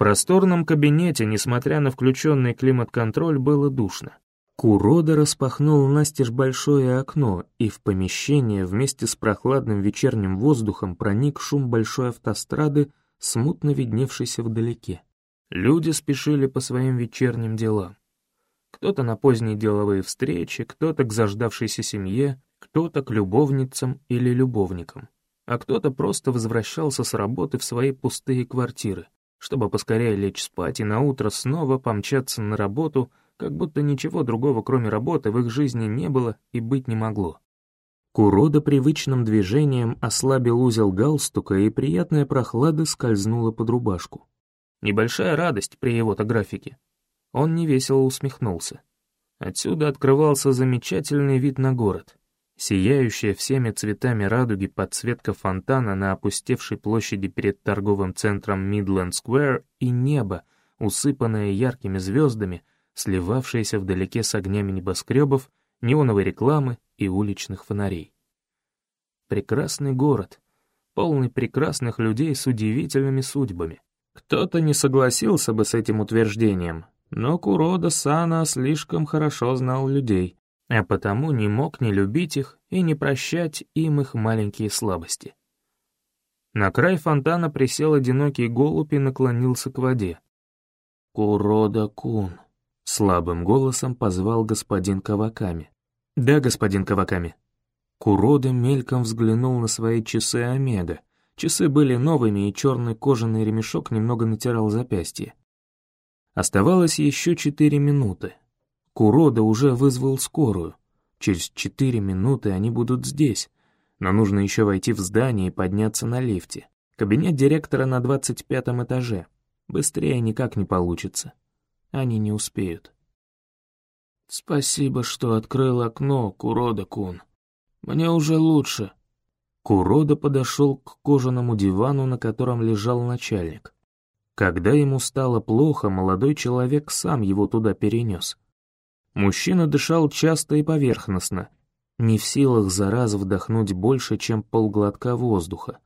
просторном кабинете, несмотря на включенный климат-контроль, было душно. Курода распахнул настежь большое окно, и в помещение вместе с прохладным вечерним воздухом проник шум большой автострады, смутно видневшейся вдалеке. Люди спешили по своим вечерним делам. Кто-то на поздние деловые встречи, кто-то к заждавшейся семье, кто-то к любовницам или любовникам, а кто-то просто возвращался с работы в свои пустые квартиры, чтобы поскорее лечь спать и наутро снова помчаться на работу, как будто ничего другого, кроме работы, в их жизни не было и быть не могло. Курода привычным движением ослабил узел галстука, и приятная прохлада скользнула под рубашку. Небольшая радость при его-то графике. Он невесело усмехнулся. Отсюда открывался замечательный вид на город. Сияющая всеми цветами радуги подсветка фонтана на опустевшей площади перед торговым центром Мидленд Сквер и небо, усыпанное яркими звездами, сливавшееся вдалеке с огнями небоскребов, неоновой рекламы и уличных фонарей. Прекрасный город, полный прекрасных людей с удивительными судьбами. Кто-то не согласился бы с этим утверждением, но Курода Сана слишком хорошо знал людей, а потому не мог не любить их и не прощать им их маленькие слабости. На край фонтана присел одинокий голубь и наклонился к воде. «Курода-кун», — слабым голосом позвал господин Каваками. «Да, господин Каваками». Курода мельком взглянул на свои часы Омега. Часы были новыми, и черный кожаный ремешок немного натирал запястье. Оставалось еще четыре минуты. Курода уже вызвал скорую. Через четыре минуты они будут здесь, но нужно еще войти в здание и подняться на лифте. Кабинет директора на двадцать пятом этаже. Быстрее никак не получится. Они не успеют. «Спасибо, что открыл окно, Курода-кун. Мне уже лучше». Курода подошел к кожаному дивану, на котором лежал начальник. Когда ему стало плохо, молодой человек сам его туда перенес. Мужчина дышал часто и поверхностно, не в силах за раз вдохнуть больше, чем полглотка воздуха.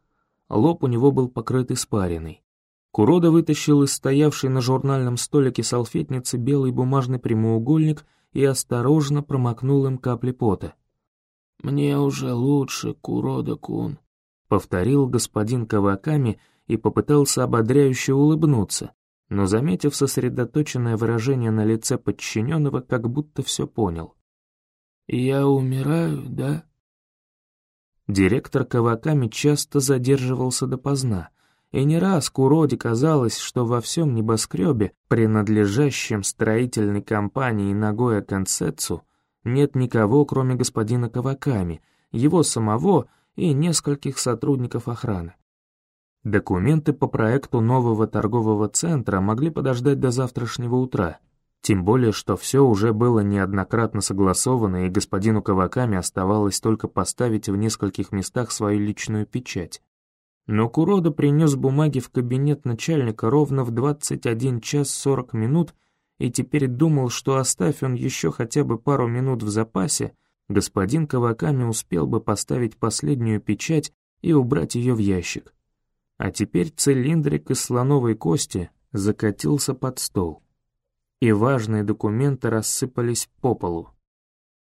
Лоб у него был покрыт испариной. Курода вытащил из стоявшей на журнальном столике салфетницы белый бумажный прямоугольник и осторожно промокнул им капли пота. «Мне уже лучше, Курода-кун», — повторил господин Каваками, — и попытался ободряюще улыбнуться, но, заметив сосредоточенное выражение на лице подчиненного, как будто все понял. «Я умираю, да?» Директор Каваками часто задерживался допоздна, и не раз Куроде казалось, что во всем небоскребе, принадлежащем строительной компании Нагоя Концецу, нет никого, кроме господина Каваками, его самого и нескольких сотрудников охраны. Документы по проекту нового торгового центра могли подождать до завтрашнего утра, тем более, что все уже было неоднократно согласовано, и господину Каваками оставалось только поставить в нескольких местах свою личную печать. Но Курода принес бумаги в кабинет начальника ровно в 21 час 40 минут и теперь думал, что оставь он еще хотя бы пару минут в запасе, господин Каваками успел бы поставить последнюю печать и убрать ее в ящик. А теперь цилиндрик из слоновой кости закатился под стол, и важные документы рассыпались по полу.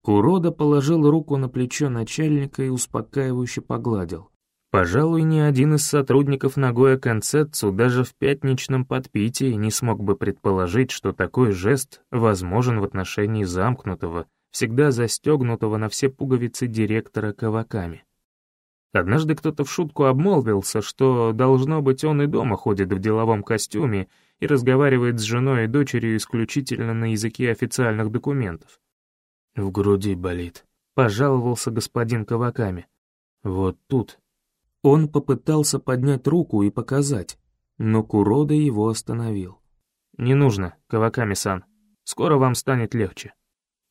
Курода положил руку на плечо начальника и успокаивающе погладил. Пожалуй, ни один из сотрудников Нагоя Концетцу даже в пятничном подпитии не смог бы предположить, что такой жест возможен в отношении замкнутого, всегда застегнутого на все пуговицы директора Каваками. Однажды кто-то в шутку обмолвился, что, должно быть, он и дома ходит в деловом костюме и разговаривает с женой и дочерью исключительно на языке официальных документов. «В груди болит», — пожаловался господин Каваками. «Вот тут». Он попытался поднять руку и показать, но Курода его остановил. «Не нужно, Каваками-сан. Скоро вам станет легче».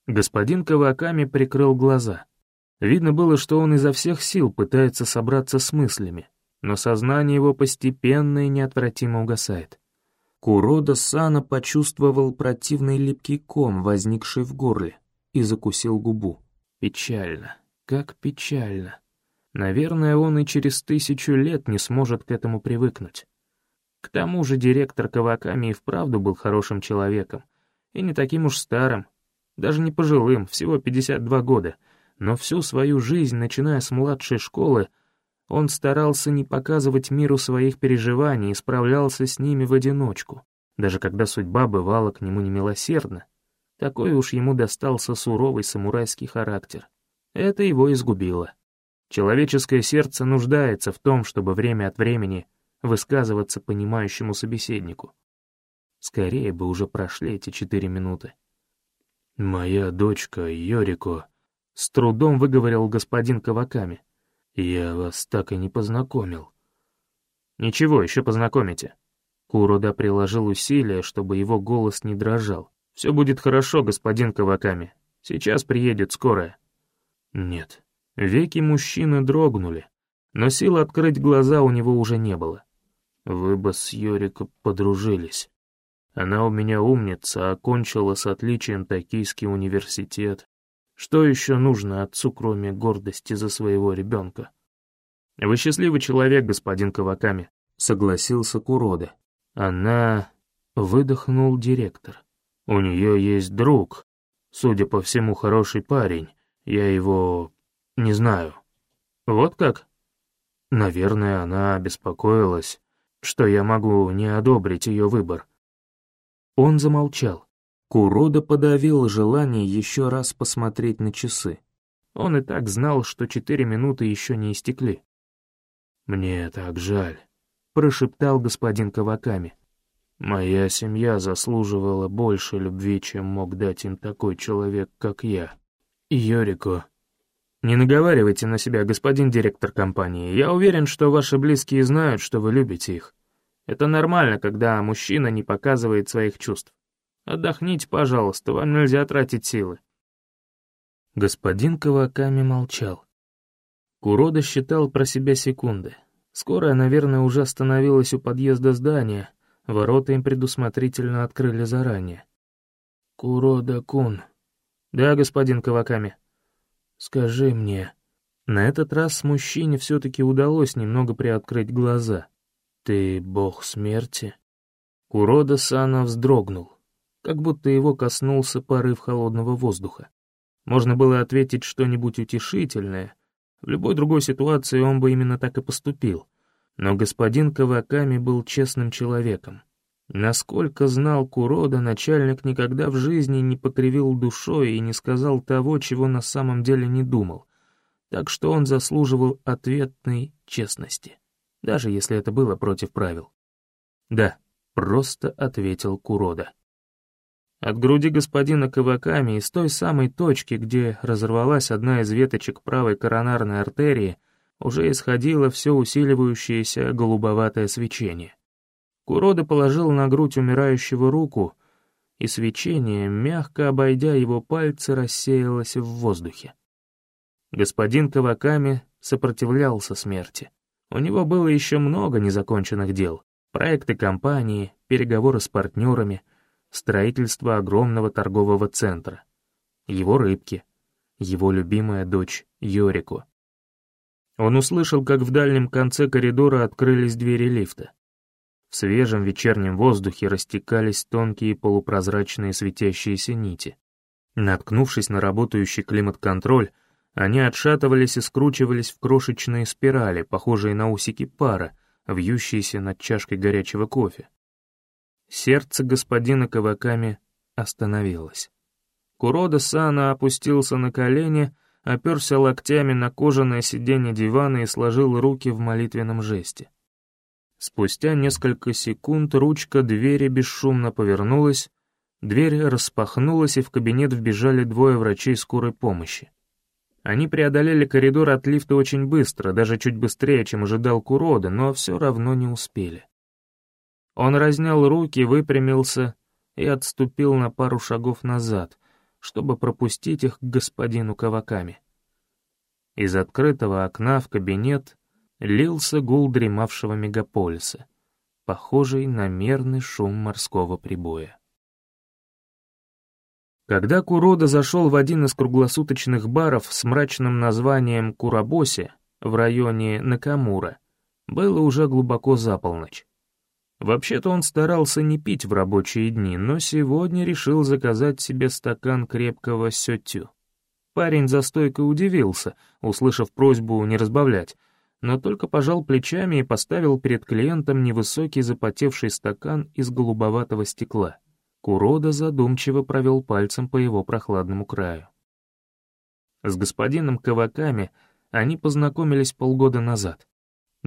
Господин Каваками прикрыл глаза. Видно было, что он изо всех сил пытается собраться с мыслями, но сознание его постепенно и неотвратимо угасает. Курода Сана почувствовал противный липкий ком, возникший в горле, и закусил губу. Печально, как печально. Наверное, он и через тысячу лет не сможет к этому привыкнуть. К тому же директор Каваками и вправду был хорошим человеком, и не таким уж старым, даже не пожилым, всего 52 года, но всю свою жизнь, начиная с младшей школы, он старался не показывать миру своих переживаний и справлялся с ними в одиночку, даже когда судьба бывала к нему немилосердна. Такой уж ему достался суровый самурайский характер. Это его изгубило. Человеческое сердце нуждается в том, чтобы время от времени высказываться понимающему собеседнику. Скорее бы уже прошли эти четыре минуты. «Моя дочка Йорико», — с трудом выговорил господин Каваками. «Я вас так и не познакомил». «Ничего, еще познакомите». Курода приложил усилия, чтобы его голос не дрожал. «Все будет хорошо, господин Каваками. Сейчас приедет скорая». Нет. Веки мужчины дрогнули, но сил открыть глаза у него уже не было. Вы бы с Йорико подружились. Она у меня умница, окончила с отличием Токийский университет. Что еще нужно отцу, кроме гордости за своего ребенка? Вы счастливый человек, господин Каваками, согласился Курода. Она... Выдохнул директор. У нее есть друг. Судя по всему, хороший парень. Я его... не знаю. Вот как? Наверное, она беспокоилась, что я могу не одобрить ее выбор. Он замолчал. Курода подавил желание еще раз посмотреть на часы. Он и так знал, что четыре минуты еще не истекли. «Мне так жаль», — прошептал господин Каваками. «Моя семья заслуживала больше любви, чем мог дать им такой человек, как я. Йорико». «Не наговаривайте на себя, господин директор компании. Я уверен, что ваши близкие знают, что вы любите их. Это нормально, когда мужчина не показывает своих чувств. Отдохните, пожалуйста, вам нельзя тратить силы». Господин Каваками молчал. Курода считал про себя секунды. Скорая, наверное, уже остановилась у подъезда здания, ворота им предусмотрительно открыли заранее. «Курода-кун». «Да, господин Каваками». «Скажи мне». На этот раз мужчине все-таки удалось немного приоткрыть глаза. «Ты бог смерти?» Курода Сана вздрогнул, как будто его коснулся порыв холодного воздуха. Можно было ответить что-нибудь утешительное. В любой другой ситуации он бы именно так и поступил. Но господин Каваками был честным человеком. Насколько знал Курода, начальник никогда в жизни не покривил душой и не сказал того, чего на самом деле не думал. Так что он заслуживал ответной честности даже если это было против правил. «Да», — просто ответил Курода. От груди господина Каваками из той самой точки, где разорвалась одна из веточек правой коронарной артерии, уже исходило все усиливающееся голубоватое свечение. Курода положил на грудь умирающего руку, и свечение, мягко обойдя его пальцы, рассеялось в воздухе. Господин Каваками сопротивлялся смерти. У него было еще много незаконченных дел. Проекты компании, переговоры с партнерами, строительство огромного торгового центра. Его рыбки, его любимая дочь Йорику. Он услышал, как в дальнем конце коридора открылись двери лифта. В свежем вечернем воздухе растекались тонкие полупрозрачные светящиеся нити. Наткнувшись на работающий климат-контроль, они отшатывались и скручивались в крошечные спирали, похожие на усики пара, вьющиеся над чашкой горячего кофе. Сердце господина Каваками остановилось. Курода Сана опустился на колени, оперся локтями на кожаное сиденье дивана и сложил руки в молитвенном жесте. Спустя несколько секунд ручка двери бесшумно повернулась, дверь распахнулась, и в кабинет вбежали двое врачей скорой помощи. Они преодолели коридор от лифта очень быстро, даже чуть быстрее, чем ожидал Курода, но все равно не успели. Он разнял руки, выпрямился и отступил на пару шагов назад, чтобы пропустить их к господину Каваками. Из открытого окна в кабинет лился гул дремавшего мегаполиса, похожий на мерный шум морского прибоя. Когда Курода зашел в один из круглосуточных баров с мрачным названием Курабоси в районе Накамура, было уже глубоко за полночь. Вообще-то он старался не пить в рабочие дни, но сегодня решил заказать себе стакан крепкого сетю. Парень за стойкой удивился, услышав просьбу не разбавлять, но только пожал плечами и поставил перед клиентом невысокий запотевший стакан из голубоватого стекла. Курода задумчиво провел пальцем по его прохладному краю. С господином Каваками они познакомились полгода назад.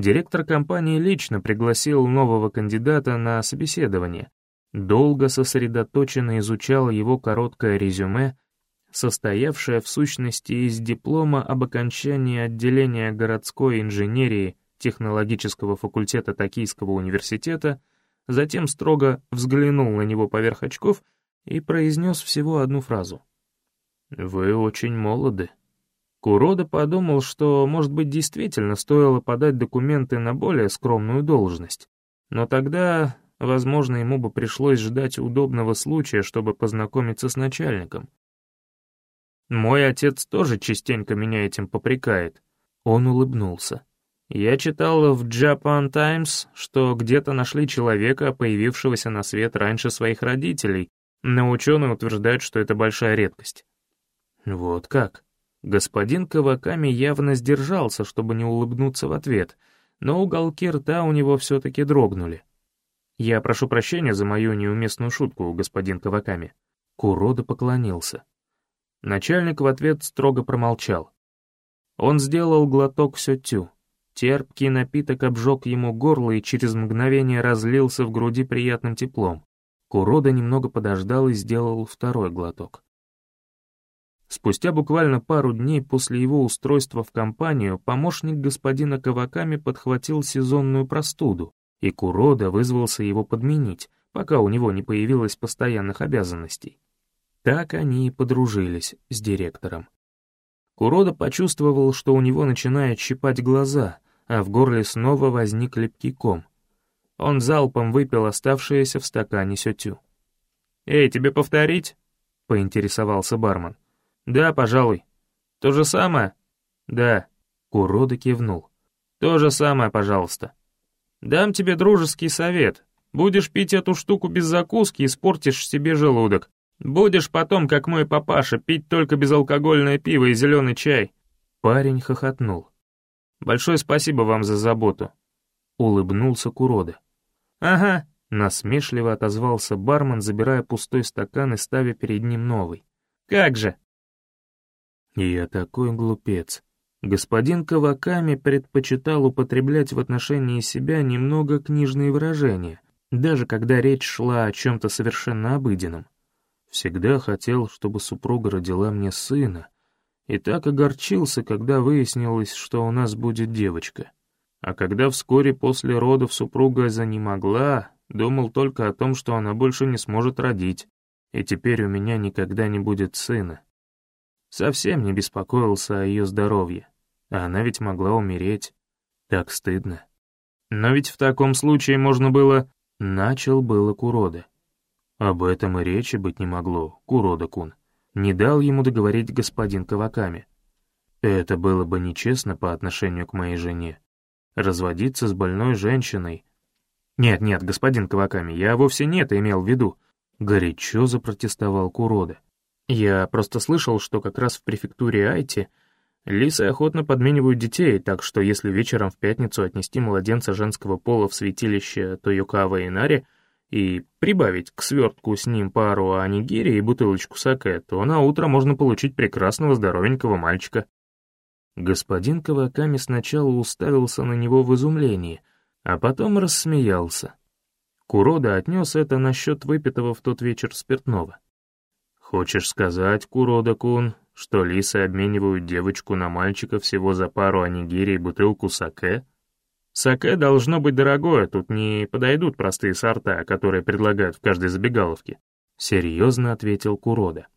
Директор компании лично пригласил нового кандидата на собеседование, долго сосредоточенно изучал его короткое резюме, состоявшее в сущности из диплома об окончании отделения городской инженерии технологического факультета Токийского университета, затем строго взглянул на него поверх очков и произнес всего одну фразу. «Вы очень молоды». Курода подумал, что, может быть, действительно стоило подать документы на более скромную должность. Но тогда, возможно, ему бы пришлось ждать удобного случая, чтобы познакомиться с начальником. Мой отец тоже частенько меня этим попрекает. Он улыбнулся. Я читал в Japan Times, что где-то нашли человека, появившегося на свет раньше своих родителей, но ученые утверждают, что это большая редкость. Вот как. Господин Каваками явно сдержался, чтобы не улыбнуться в ответ, но уголки рта у него все-таки дрогнули. «Я прошу прощения за мою неуместную шутку, господин Каваками». Курода поклонился. Начальник в ответ строго промолчал. Он сделал глоток сетю. Терпкий напиток обжег ему горло и через мгновение разлился в груди приятным теплом. Курода немного подождал и сделал второй глоток. Спустя буквально пару дней после его устройства в компанию помощник господина Каваками подхватил сезонную простуду, и Курода вызвался его подменить, пока у него не появилось постоянных обязанностей. Так они и подружились с директором. Курода почувствовал, что у него начинает щипать глаза, а в горле снова возник липкий ком. Он залпом выпил оставшееся в стакане сетю. «Эй, тебе повторить?» — поинтересовался бармен. «Да, пожалуй». «То же самое?» «Да». Курода кивнул. «То же самое, пожалуйста». «Дам тебе дружеский совет. Будешь пить эту штуку без закуски, испортишь себе желудок. Будешь потом, как мой папаша, пить только безалкогольное пиво и зеленый чай». Парень хохотнул. «Большое спасибо вам за заботу», — улыбнулся Курода. «Ага», — насмешливо отозвался бармен, забирая пустой стакан и ставя перед ним новый. «Как же!» Я такой глупец. Господин Каваками предпочитал употреблять в отношении себя немного книжные выражения, даже когда речь шла о чем-то совершенно обыденном. Всегда хотел, чтобы супруга родила мне сына, и так огорчился, когда выяснилось, что у нас будет девочка. А когда вскоре после родов супруга занемогла, думал только о том, что она больше не сможет родить, и теперь у меня никогда не будет сына. Совсем не беспокоился о ее здоровье. А она ведь могла умереть. Так стыдно. Но ведь в таком случае можно было... Начал было Курода. Об этом и речи быть не могло, Курода-кун. Не дал ему договорить господин Каваками. Это было бы нечестно по отношению к моей жене. Разводиться с больной женщиной... Нет-нет, господин Каваками, я вовсе не это имел в виду. Горячо запротестовал Курода. Я просто слышал, что как раз в префектуре Айти лисы охотно подменивают детей, так что если вечером в пятницу отнести младенца женского пола в святилище Тойокава Инари и прибавить к свертку с ним пару анигири и бутылочку саке, то на утро можно получить прекрасного здоровенького мальчика. Господин Каваками сначала уставился на него в изумлении, а потом рассмеялся. Курода отнес это насчет выпитого в тот вечер спиртного. Хочешь сказать, Курода-кун, что лисы обменивают девочку на мальчика всего за пару анигири и бутылку саке? Саке должно быть дорогое, тут не подойдут простые сорта, которые предлагают в каждой забегаловке. Серьезно ответил Курода.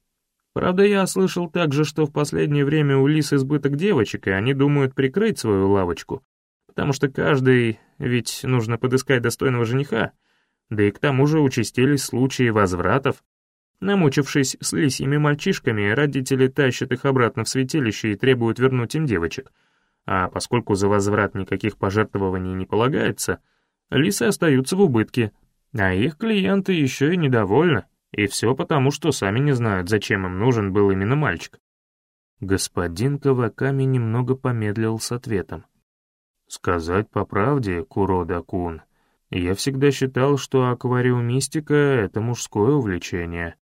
Правда, я слышал также, что в последнее время у лис избыток девочек, и они думают прикрыть свою лавочку, потому что каждый, ведь нужно подыскать достойного жениха, да и к тому же участились случаи возвратов, Намучившись с лисьими мальчишками, родители тащат их обратно в святилище и требуют вернуть им девочек. А поскольку за возврат никаких пожертвований не полагается, лисы остаются в убытке, а их клиенты еще и недовольны, и все потому, что сами не знают, зачем им нужен был именно мальчик. Господин Каваками немного помедлил с ответом. «Сказать по правде, Курода-кун, я всегда считал, что аквариумистика — это мужское увлечение,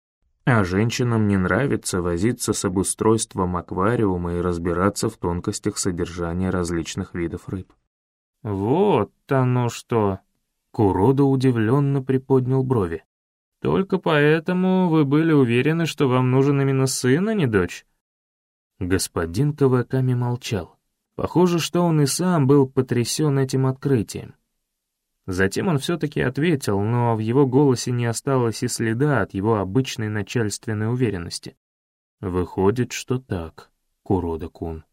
а женщинам не нравится возиться с обустройством аквариума и разбираться в тонкостях содержания различных видов рыб. «Вот оно что!» Курода удивленно приподнял брови. «Только поэтому вы были уверены, что вам нужен именно сын, а не дочь?» Господин Каваками молчал. Похоже, что он и сам был потрясен этим открытием. Затем он все-таки ответил, но в его голосе не осталось и следа от его обычной начальственной уверенности. «Выходит, что так, Курода-кун».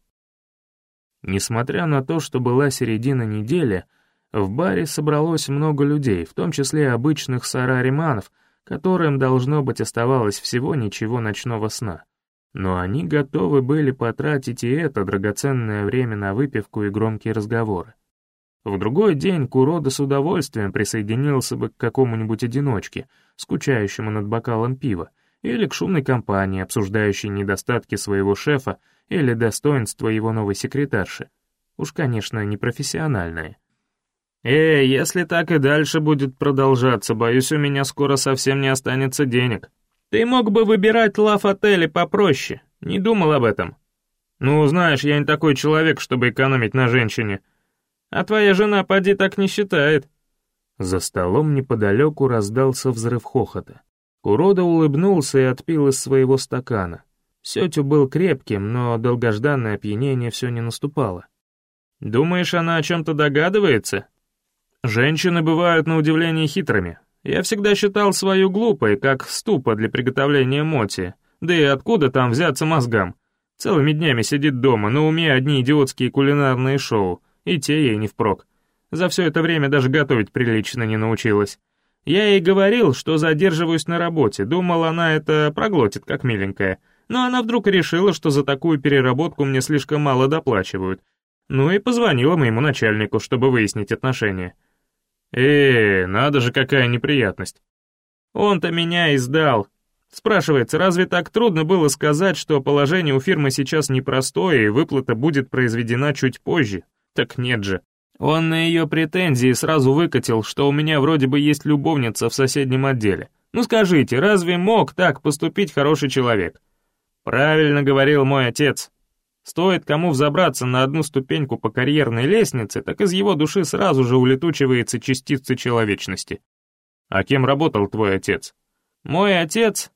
Несмотря на то, что была середина недели, в баре собралось много людей, в том числе обычных сарариманов, которым, должно быть, оставалось всего ничего ночного сна. Но они готовы были потратить и это драгоценное время на выпивку и громкие разговоры. В другой день Курода с удовольствием присоединился бы к какому-нибудь одиночке, скучающему над бокалом пива, или к шумной компании, обсуждающей недостатки своего шефа или достоинства его новой секретарши. Уж, конечно, не профессиональные. «Эй, если так и дальше будет продолжаться, боюсь, у меня скоро совсем не останется денег. Ты мог бы выбирать лав-отели попроще, не думал об этом?» «Ну, знаешь, я не такой человек, чтобы экономить на женщине», а твоя жена поди так не считает». За столом неподалеку раздался взрыв хохота. Курода улыбнулся и отпил из своего стакана. Сетю был крепким, но долгожданное опьянение все не наступало. «Думаешь, она о чем-то догадывается?» «Женщины бывают на удивление хитрыми. Я всегда считал свою глупой, как ступа для приготовления моти. Да и откуда там взяться мозгам? Целыми днями сидит дома, на уме одни идиотские кулинарные шоу, и те ей не впрок. За все это время даже готовить прилично не научилась. Я ей говорил, что задерживаюсь на работе, думал, она это проглотит, как миленькая. Но она вдруг решила, что за такую переработку мне слишком мало доплачивают. Ну и позвонила моему начальнику, чтобы выяснить отношения. Э, надо же, какая неприятность. Он-то меня издал. Спрашивается, разве так трудно было сказать, что положение у фирмы сейчас непростое и выплата будет произведена чуть позже, так нет же. Он на ее претензии сразу выкатил, что у меня вроде бы есть любовница в соседнем отделе. Ну скажите, разве мог так поступить хороший человек? Правильно говорил мой отец. Стоит кому взобраться на одну ступеньку по карьерной лестнице, так из его души сразу же улетучивается частица человечности. А кем работал твой отец? Мой отец?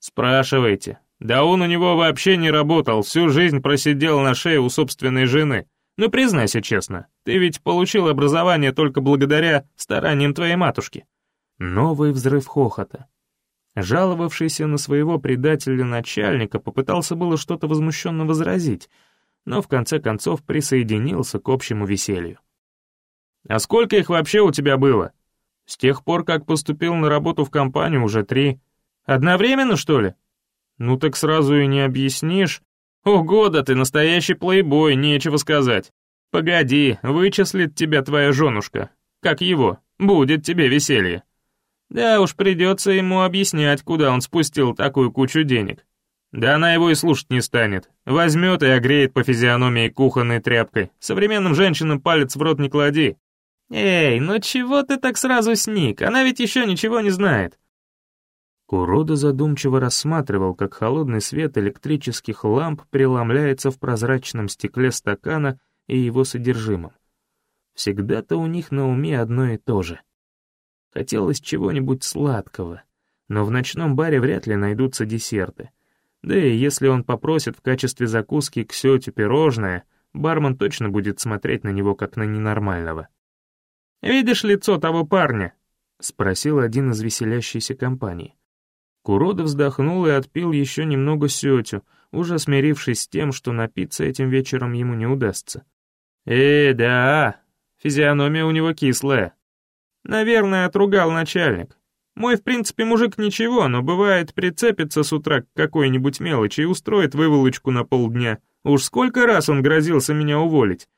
Спрашивайте. Да он у него вообще не работал, всю жизнь просидел на шее у собственной жены. Ну признайся честно, ты ведь получил образование только благодаря стараниям твоей матушки». Новый взрыв хохота. Жаловавшийся на своего предателя начальника попытался было что-то возмущенно возразить, но в конце концов присоединился к общему веселью. «А сколько их вообще у тебя было? С тех пор, как поступил на работу в компанию, уже три. Одновременно, что ли? Ну так сразу и не объяснишь, «Ого, да ты настоящий плейбой, нечего сказать. Погоди, вычислит тебя твоя женушка. Как его, будет тебе веселье». Да уж придется ему объяснять, куда он спустил такую кучу денег. Да она его и слушать не станет. Возьмет и огреет по физиономии кухонной тряпкой. Современным женщинам палец в рот не клади. «Эй, ну чего ты так сразу сник? Она ведь еще ничего не знает». Курода задумчиво рассматривал, как холодный свет электрических ламп преломляется в прозрачном стекле стакана и его содержимом. Всегда-то у них на уме одно и то же. Хотелось чего-нибудь сладкого, но в ночном баре вряд ли найдутся десерты. Да и если он попросит в качестве закуски к пирожное, бармен точно будет смотреть на него как на ненормального. «Видишь лицо того парня?» — спросил один из веселящейся компаний. Курода вздохнул и отпил еще немного сетю, уже смирившись с тем, что напиться этим вечером ему не удастся. «Э, да, физиономия у него кислая. Наверное, отругал начальник. Мой, в принципе, мужик ничего, но бывает прицепится с утра к какой-нибудь мелочи и устроит выволочку на полдня. Уж сколько раз он грозился меня уволить.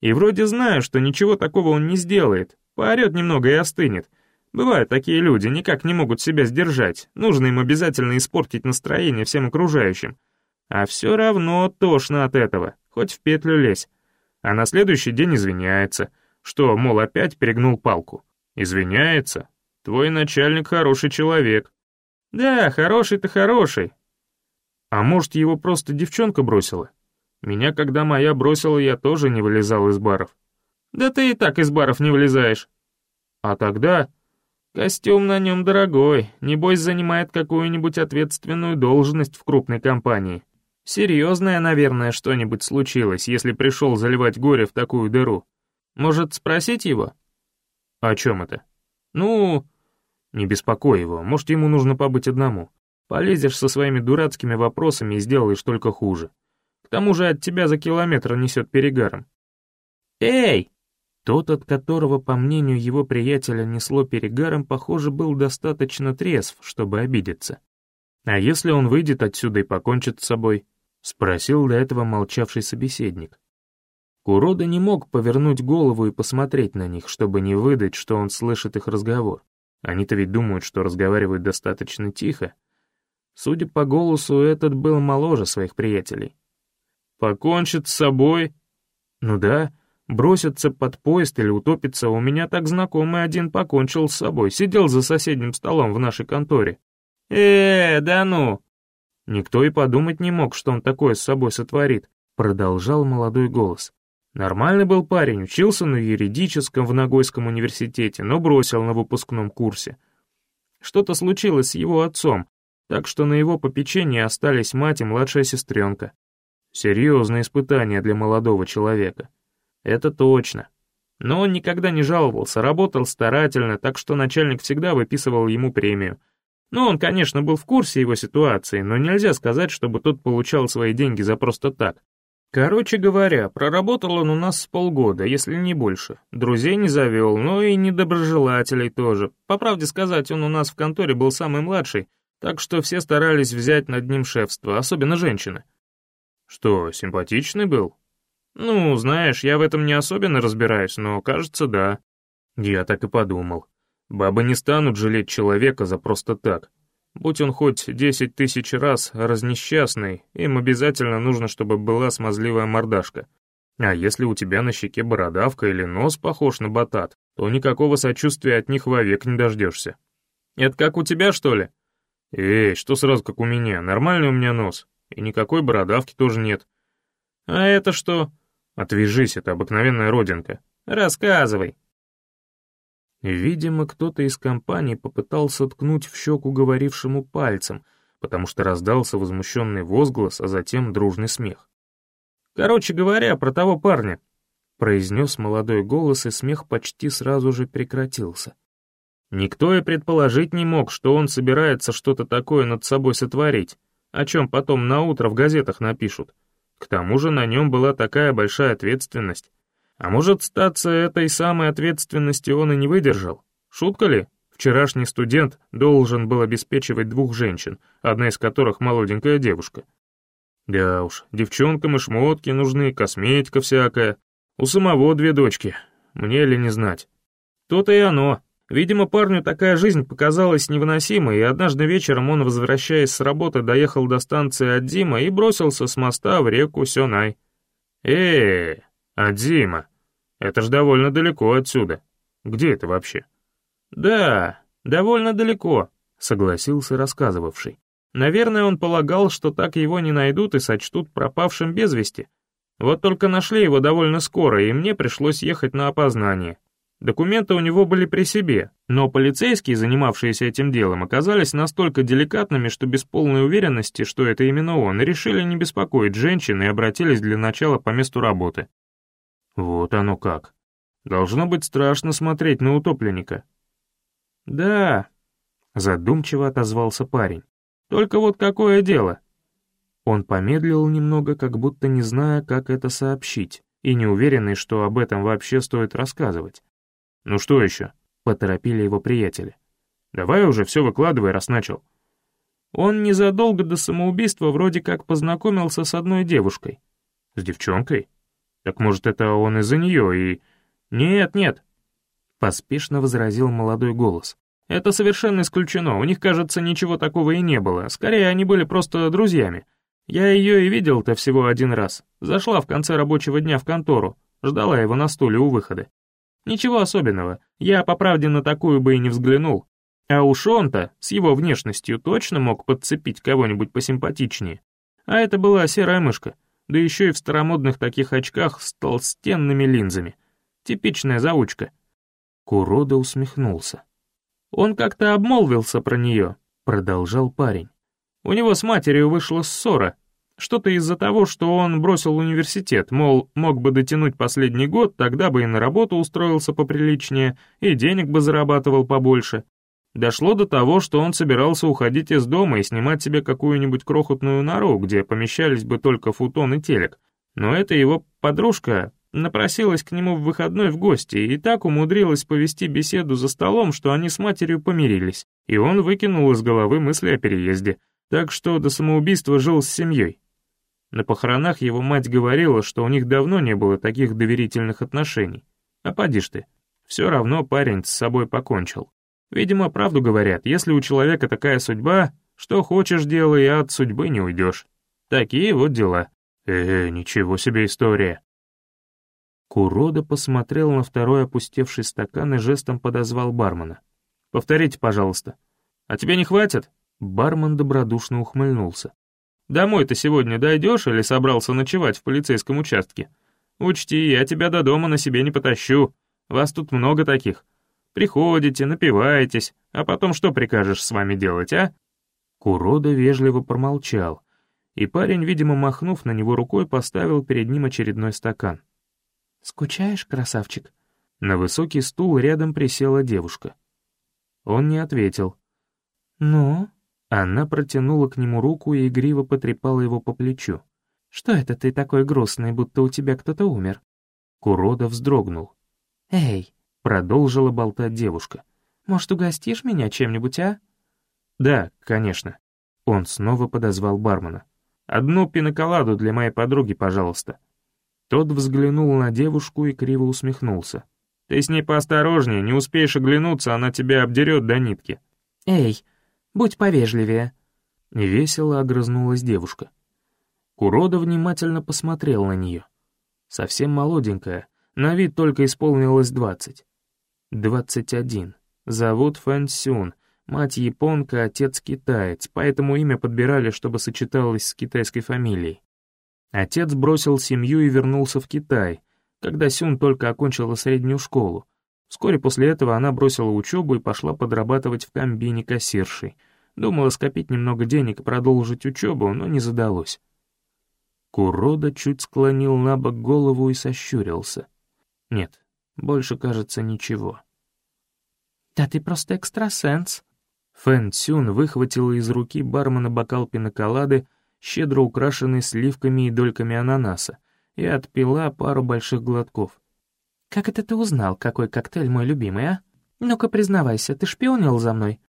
И вроде знаю, что ничего такого он не сделает, Поорет немного и остынет. Бывают такие люди, никак не могут себя сдержать. Нужно им обязательно испортить настроение всем окружающим. А все равно тошно от этого, хоть в петлю лезь. А на следующий день извиняется, что, мол, опять перегнул палку. Извиняется. Твой начальник хороший человек. Да, хороший-то хороший. А может, его просто девчонка бросила? Меня, когда моя бросила, я тоже не вылезал из баров. Да ты и так из баров не вылезаешь. А тогда... Костюм на нем дорогой, небось занимает какую-нибудь ответственную должность в крупной компании. Серьезное, наверное, что-нибудь случилось, если пришел заливать горе в такую дыру. Может, спросить его? О чем это? Ну... Не беспокой его, может, ему нужно побыть одному. Полезешь со своими дурацкими вопросами и сделаешь только хуже. К тому же от тебя за километр несет перегаром. «Эй!» Тот, от которого, по мнению его приятеля, несло перегаром, похоже, был достаточно трезв, чтобы обидеться. «А если он выйдет отсюда и покончит с собой?» — спросил до этого молчавший собеседник. Курода не мог повернуть голову и посмотреть на них, чтобы не выдать, что он слышит их разговор. Они-то ведь думают, что разговаривают достаточно тихо. Судя по голосу, этот был моложе своих приятелей. «Покончит с собой?» «Ну да, бросится под поезд или утопится. У меня так знакомый один покончил с собой, сидел за соседним столом в нашей конторе». «Э, да ну!» Никто и подумать не мог, что он такое с собой сотворит, продолжал молодой голос. Нормальный был парень, учился на юридическом в Ногойском университете, но бросил на выпускном курсе. Что-то случилось с его отцом, так что на его попечении остались мать и младшая сестренка. Серьезное испытание для молодого человека. Это точно. Но он никогда не жаловался, работал старательно, так что начальник всегда выписывал ему премию. Ну, он, конечно, был в курсе его ситуации, но нельзя сказать, чтобы тот получал свои деньги за просто так. Короче говоря, проработал он у нас с полгода, если не больше. Друзей не завел, но и недоброжелателей тоже. По правде сказать, он у нас в конторе был самый младший, так что все старались взять над ним шефство, особенно женщины. Что, симпатичный был? Ну, знаешь, я в этом не особенно разбираюсь, но кажется, да. Я так и подумал. Бабы не станут жалеть человека за просто так. Будь он хоть десять тысяч раз разнесчастный, им обязательно нужно, чтобы была смазливая мордашка. А если у тебя на щеке бородавка или нос похож на батат, то никакого сочувствия от них вовек не дождешься. Это как у тебя, что ли? Эй, что сразу как у меня, нормальный у меня нос, и никакой бородавки тоже нет. А это что? Отвяжись, это обыкновенная родинка. Рассказывай. Видимо, кто-то из компании попытался ткнуть в щеку говорившему пальцем, потому что раздался возмущенный возглас, а затем дружный смех. «Короче говоря, про того парня», — произнес молодой голос, и смех почти сразу же прекратился. Никто и предположить не мог, что он собирается что-то такое над собой сотворить, о чем потом на утро в газетах напишут. К тому же на нем была такая большая ответственность. А может, статься этой самой ответственности он и не выдержал? Шутка ли? Вчерашний студент должен был обеспечивать двух женщин, одна из которых молоденькая девушка. Да уж, девчонкам и шмотки нужны, косметика всякая. У самого две дочки, мне ли не знать. То-то и оно. Видимо, парню такая жизнь показалась невыносимой, и однажды вечером он, возвращаясь с работы, доехал до станции Адзима и бросился с моста в реку Сёнай. э Адзима, это ж довольно далеко отсюда. Где это вообще?» «Да, довольно далеко», — согласился рассказывавший. «Наверное, он полагал, что так его не найдут и сочтут пропавшим без вести. Вот только нашли его довольно скоро, и мне пришлось ехать на опознание. Документы у него были при себе, но полицейские, занимавшиеся этим делом, оказались настолько деликатными, что без полной уверенности, что это именно он, решили не беспокоить женщин и обратились для начала по месту работы. Вот оно как. Должно быть страшно смотреть на утопленника. Да, задумчиво отозвался парень. Только вот какое дело? Он помедлил немного, как будто не зная, как это сообщить, и не уверенный, что об этом вообще стоит рассказывать. «Ну что еще?» — поторопили его приятели. «Давай уже все выкладывай, раз начал». Он незадолго до самоубийства вроде как познакомился с одной девушкой. «С девчонкой?» Так может, это он из-за нее и... Нет, нет. — поспешно возразил молодой голос. «Это совершенно исключено, у них, кажется, ничего такого и не было, скорее они были просто друзьями. Я ее и видел-то всего один раз. Зашла в конце рабочего дня в контору, ждала его на стуле у выхода. Ничего особенного, я, по правде, на такую бы и не взглянул. А уж он-то, с его внешностью, точно мог подцепить кого-нибудь посимпатичнее. А это была серая мышка, да еще и в старомодных таких очках с толстенными линзами. Типичная заучка. Курода усмехнулся. «Он как-то обмолвился про нее», — продолжал парень. «У него с матерью вышла ссора. Что-то из-за того, что он бросил университет, мол, мог бы дотянуть последний год, тогда бы и на работу устроился поприличнее, и денег бы зарабатывал побольше. Дошло до того, что он собирался уходить из дома и снимать себе какую-нибудь крохотную нору, где помещались бы только футон и телек. Но эта его подружка напросилась к нему в выходной в гости и так умудрилась повести беседу за столом, что они с матерью помирились, и он выкинул из головы мысли о переезде, так что до самоубийства жил с семьей. На похоронах его мать говорила, что у них давно не было таких доверительных отношений. А поди ж ты, все равно парень с собой покончил. Видимо, правду говорят, если у человека такая судьба, что хочешь делай, а от судьбы не уйдешь. Такие вот дела. Э, ничего себе история. Курода посмотрел на второй опустевший стакан и жестом подозвал бармена. «Повторите, пожалуйста». «А тебе не хватит?» Бармен добродушно ухмыльнулся. «Домой ты сегодня дойдешь или собрался ночевать в полицейском участке? Учти, я тебя до дома на себе не потащу. Вас тут много таких. Приходите, напиваетесь, а потом что прикажешь с вами делать, а?» Курода вежливо промолчал, и парень, видимо, махнув на него рукой, поставил перед ним очередной стакан. «Скучаешь, красавчик?» На высокий стул рядом присела девушка. Он не ответил. «Ну?» Она протянула к нему руку и игриво потрепала его по плечу. «Что это ты такой грустный, будто у тебя кто-то умер?» Курода вздрогнул. «Эй!» — продолжила болтать девушка. «Может, угостишь меня чем-нибудь, а?» «Да, конечно». Он снова подозвал бармена. «Одну пиноколаду для моей подруги, пожалуйста». Тот взглянул на девушку и криво усмехнулся. «Ты с ней поосторожнее, не успеешь оглянуться, она тебя обдерет до нитки». «Эй, будь повежливее». Весело огрызнулась девушка. Курода внимательно посмотрел на нее. Совсем молоденькая, на вид только исполнилось двадцать. Двадцать один. Зовут Фэн Сюн, мать японка, отец китаец, поэтому имя подбирали, чтобы сочеталось с китайской фамилией. Отец бросил семью и вернулся в Китай, когда Сюн только окончила среднюю школу. Вскоре после этого она бросила учебу и пошла подрабатывать в комбине кассиршей. Думала скопить немного денег и продолжить учебу, но не задалось. Курода чуть склонил на бок голову и сощурился. Нет, больше, кажется, ничего. «Да ты просто экстрасенс!» Фэн Цюн выхватила из руки бармена бокал пиноколады, щедро украшенный сливками и дольками ананаса, и отпила пару больших глотков. «Как это ты узнал, какой коктейль мой любимый, а? Ну-ка признавайся, ты шпионил за мной?»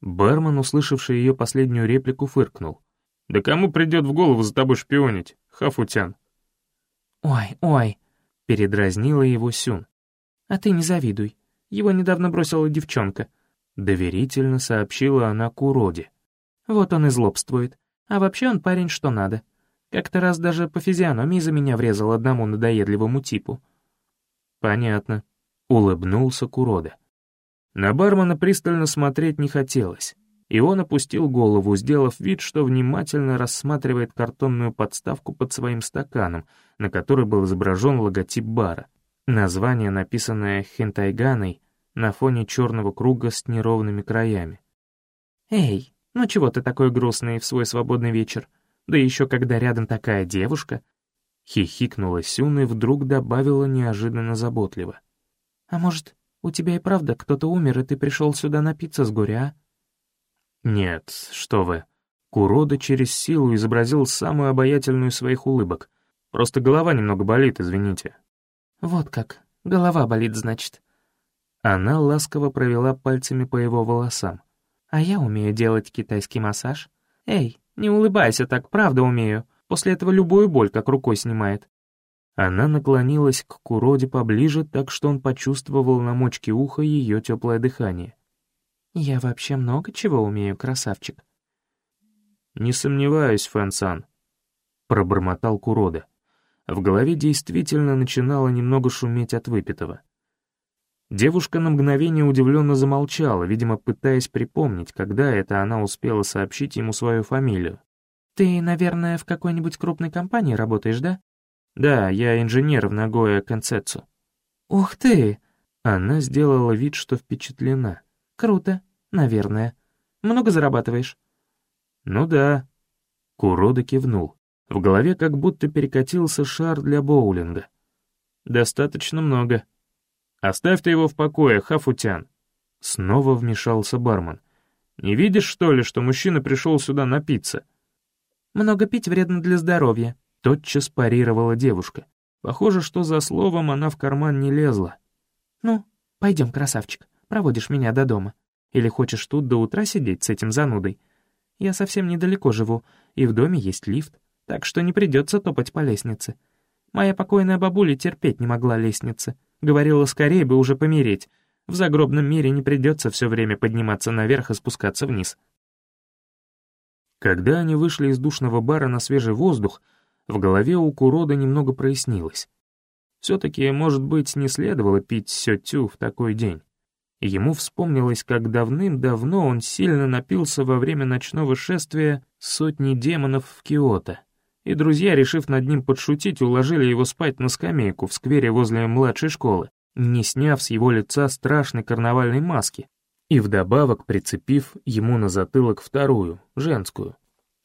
Бармен, услышавший ее последнюю реплику, фыркнул. «Да кому придет в голову за тобой шпионить, Хафутян?» «Ой, ой», — передразнила его Сюн. «А ты не завидуй, его недавно бросила девчонка», — доверительно сообщила она Куроде. «Вот он и злобствует. А вообще он парень что надо. Как-то раз даже по физиономии за меня врезал одному надоедливому типу». «Понятно», — улыбнулся Курода. На бармена пристально смотреть не хотелось, и он опустил голову, сделав вид, что внимательно рассматривает картонную подставку под своим стаканом, на которой был изображен логотип бара. Название, написанное хентайганой, на фоне черного круга с неровными краями. «Эй, ну чего ты такой грустный в свой свободный вечер? Да еще когда рядом такая девушка!» Хихикнула Сюн и вдруг добавила неожиданно заботливо. «А может, у тебя и правда кто-то умер, и ты пришел сюда напиться с горя, а?» «Нет, что вы». Курода через силу изобразил самую обаятельную из своих улыбок. Просто голова немного болит, извините. «Вот как. Голова болит, значит». Она ласково провела пальцами по его волосам. «А я умею делать китайский массаж. Эй, не улыбайся так, правда умею. После этого любую боль как рукой снимает». Она наклонилась к Куроде поближе, так что он почувствовал на мочке уха ее теплое дыхание. «Я вообще много чего умею, красавчик». «Не сомневаюсь, Фэн-сан», — пробормотал Курода. В голове действительно начинало немного шуметь от выпитого. Девушка на мгновение удивленно замолчала, видимо, пытаясь припомнить, когда это она успела сообщить ему свою фамилию. «Ты, наверное, в какой-нибудь крупной компании работаешь, да?» «Да, я инженер в Нагоя Концецу». «Ух ты!» Она сделала вид, что впечатлена. «Круто, наверное. Много зарабатываешь?» «Ну да». Курода кивнул. В голове как будто перекатился шар для боулинга. «Достаточно много». «Оставь ты его в покое, Хафутян». Снова вмешался бармен. «Не видишь, что ли, что мужчина пришел сюда напиться?» «Много пить вредно для здоровья», — тотчас парировала девушка. Похоже, что за словом она в карман не лезла. «Ну, пойдем, красавчик, проводишь меня до дома. Или хочешь тут до утра сидеть с этим занудой? Я совсем недалеко живу, и в доме есть лифт, так что не придется топать по лестнице. Моя покойная бабуля терпеть не могла лестницы. Говорила, скорее бы уже помереть. В загробном мире не придется все время подниматься наверх и спускаться вниз. Когда они вышли из душного бара на свежий воздух, в голове у Курода немного прояснилось. Все-таки, может быть, не следовало пить сетю в такой день. Ему вспомнилось, как давным-давно он сильно напился во время ночного шествия сотни демонов в Киото, и друзья, решив над ним подшутить, уложили его спать на скамейку в сквере возле младшей школы, не сняв с его лица страшной карнавальной маски, и вдобавок прицепив ему на затылок вторую, женскую.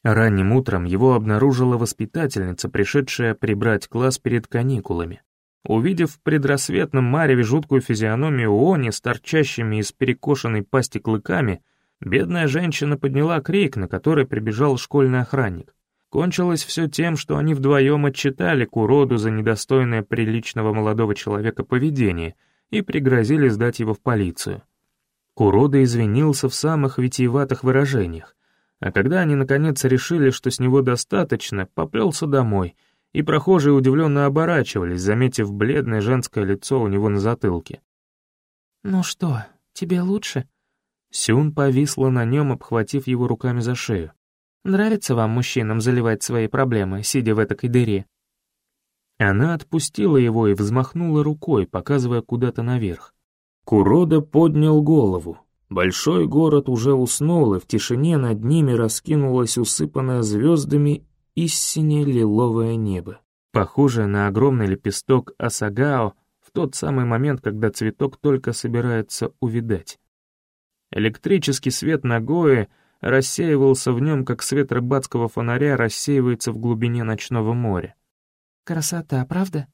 Ранним утром его обнаружила воспитательница, пришедшая прибрать класс перед каникулами. Увидев в предрассветном мареве жуткую физиономию Они с торчащими из перекошенной пасти клыками, бедная женщина подняла крик, на который прибежал школьный охранник. Кончилось все тем, что они вдвоем отчитали Куроду за недостойное приличного молодого человека поведение и пригрозили сдать его в полицию. Курода извинился в самых витиеватых выражениях, а когда они наконец решили, что с него достаточно, поплелся домой, и прохожие удивленно оборачивались, заметив бледное женское лицо у него на затылке. «Ну что, тебе лучше?» Сюн повисла на нем, обхватив его руками за шею. «Нравится вам, мужчинам, заливать свои проблемы, сидя в этой дыре?» Она отпустила его и взмахнула рукой, показывая куда-то наверх. Курода поднял голову. Большой город уже уснул, и в тишине над ними раскинулось усыпанное звездами и сине-лиловое небо, похожее на огромный лепесток асагао в тот самый момент, когда цветок только собирается увидать. Электрический свет Нагои рассеивался в нем, как свет рыбацкого фонаря рассеивается в глубине ночного моря. «Красота, правда?»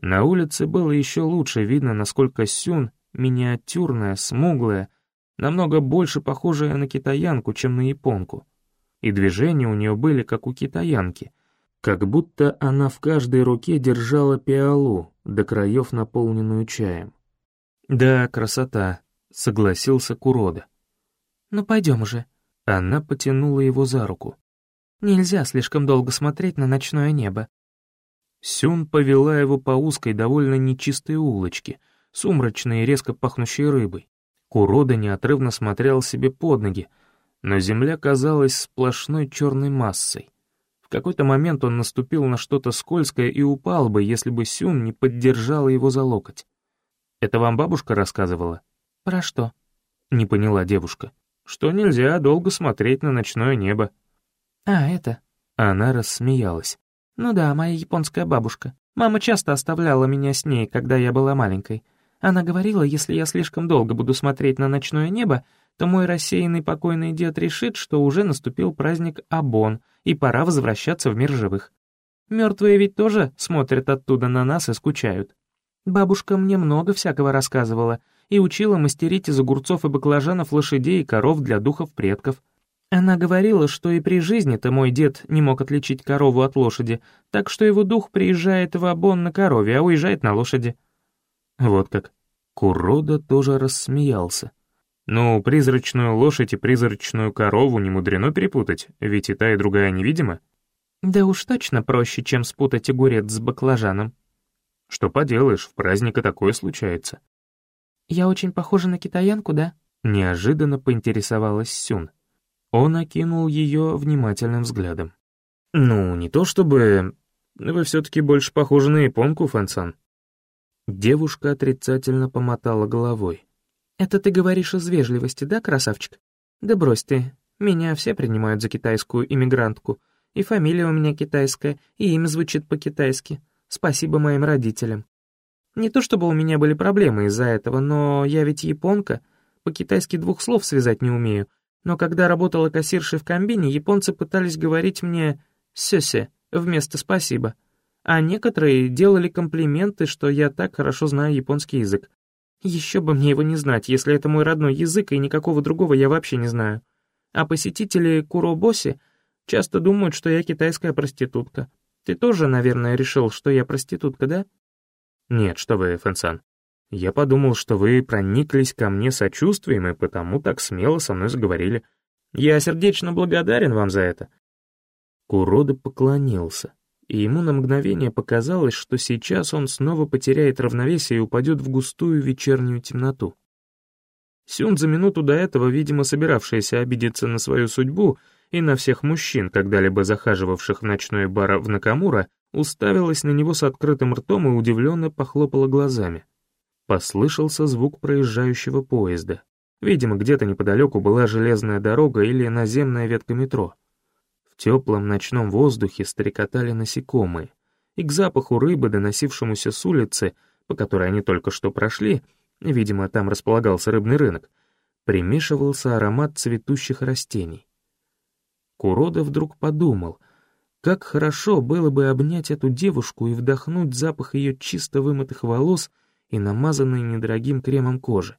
На улице было еще лучше видно, насколько Сюн, миниатюрная, смуглая, намного больше похожая на китаянку, чем на японку. И движения у нее были, как у китаянки, как будто она в каждой руке держала пиалу, до краев наполненную чаем. «Да, красота», — согласился Курода. «Ну пойдем уже». Она потянула его за руку. «Нельзя слишком долго смотреть на ночное небо. Сюн повела его по узкой, довольно нечистой улочке, сумрачной и резко пахнущей рыбой. Курода неотрывно смотрел себе под ноги, но земля казалась сплошной черной массой. В какой-то момент он наступил на что-то скользкое и упал бы, если бы Сюн не поддержала его за локоть. «Это вам бабушка рассказывала?» «Про что?» — не поняла девушка. «Что нельзя долго смотреть на ночное небо». «А, это...» Она рассмеялась. «Ну да, моя японская бабушка. Мама часто оставляла меня с ней, когда я была маленькой. Она говорила, если я слишком долго буду смотреть на ночное небо, то мой рассеянный покойный дед решит, что уже наступил праздник Абон, и пора возвращаться в мир живых. Мертвые ведь тоже смотрят оттуда на нас и скучают. Бабушка мне много всякого рассказывала и учила мастерить из огурцов и баклажанов лошадей и коров для духов предков. Она говорила, что и при жизни-то мой дед не мог отличить корову от лошади, так что его дух приезжает в Абон на корове, а уезжает на лошади. Вот как. Курода тоже рассмеялся. Ну, призрачную лошадь и призрачную корову не мудрено перепутать, ведь и та, и другая невидима. Да уж точно проще, чем спутать огурец с баклажаном. Что поделаешь, в праздник и такое случается. Я очень похожа на китаянку, да? Неожиданно поинтересовалась Сюн. Он окинул ее внимательным взглядом. «Ну, не то чтобы... Вы все-таки больше похожи на японку, Фэнсан». Девушка отрицательно помотала головой. «Это ты говоришь из вежливости, да, красавчик? Да брось ты, меня все принимают за китайскую иммигрантку, и фамилия у меня китайская, и имя звучит по-китайски. Спасибо моим родителям. Не то чтобы у меня были проблемы из-за этого, но я ведь японка, по-китайски двух слов связать не умею, но когда работала кассиршей в комбине, японцы пытались говорить мне «сёсе» вместо «спасибо», а некоторые делали комплименты, что я так хорошо знаю японский язык. Еще бы мне его не знать, если это мой родной язык, и никакого другого я вообще не знаю. А посетители Куробоси часто думают, что я китайская проститутка. Ты тоже, наверное, решил, что я проститутка, да? Нет, что вы, Фэнсан. Я подумал, что вы прониклись ко мне сочувствием и потому так смело со мной заговорили. Я сердечно благодарен вам за это». Курода поклонился, и ему на мгновение показалось, что сейчас он снова потеряет равновесие и упадет в густую вечернюю темноту. Сюн за минуту до этого, видимо, собиравшаяся обидеться на свою судьбу и на всех мужчин, когда-либо захаживавших в ночной бар в Накамура, уставилась на него с открытым ртом и удивленно похлопала глазами. Послышался звук проезжающего поезда. Видимо, где-то неподалеку была железная дорога или наземная ветка метро. В теплом ночном воздухе стрекотали насекомые, и к запаху рыбы, доносившемуся с улицы, по которой они только что прошли, видимо, там располагался рыбный рынок, примешивался аромат цветущих растений. Курода вдруг подумал, как хорошо было бы обнять эту девушку и вдохнуть запах ее чисто вымытых волос — и намазанной недорогим кремом кожи.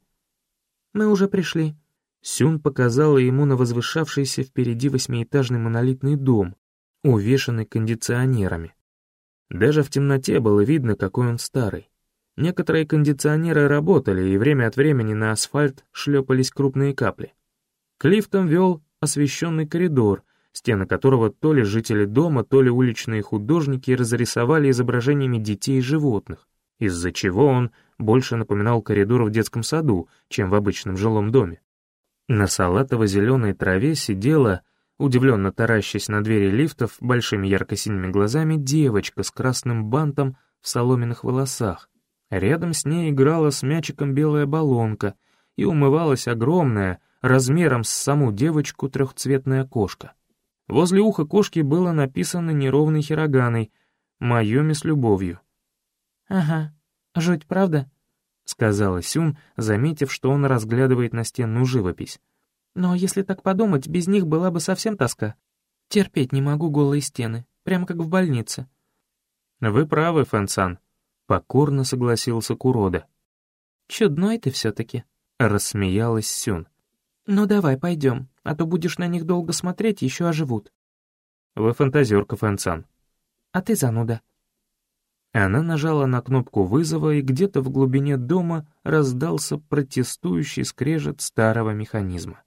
«Мы уже пришли». Сюн показала ему на возвышавшийся впереди восьмиэтажный монолитный дом, увешанный кондиционерами. Даже в темноте было видно, какой он старый. Некоторые кондиционеры работали, и время от времени на асфальт шлепались крупные капли. К вел освещенный коридор, стены которого то ли жители дома, то ли уличные художники разрисовали изображениями детей и животных из-за чего он больше напоминал коридор в детском саду, чем в обычном жилом доме. На салатово-зеленой траве сидела, удивленно таращась на двери лифтов большими ярко-синими глазами, девочка с красным бантом в соломенных волосах. Рядом с ней играла с мячиком белая баллонка и умывалась огромная, размером с саму девочку, трехцветная кошка. Возле уха кошки было написано неровной хироганой «Майоми с любовью». «Ага, жуть, правда?» — сказала Сюн, заметив, что он разглядывает на стенную живопись. «Но если так подумать, без них была бы совсем тоска. Терпеть не могу голые стены, прямо как в больнице». «Вы правы, Фэнсан», — покорно согласился Курода. «Чудной ты все-таки», — рассмеялась Сюн. «Ну давай, пойдем, а то будешь на них долго смотреть, еще оживут». «Вы фантазерка, Фэнсан». «А ты зануда», она нажала на кнопку вызова, и где-то в глубине дома раздался протестующий скрежет старого механизма.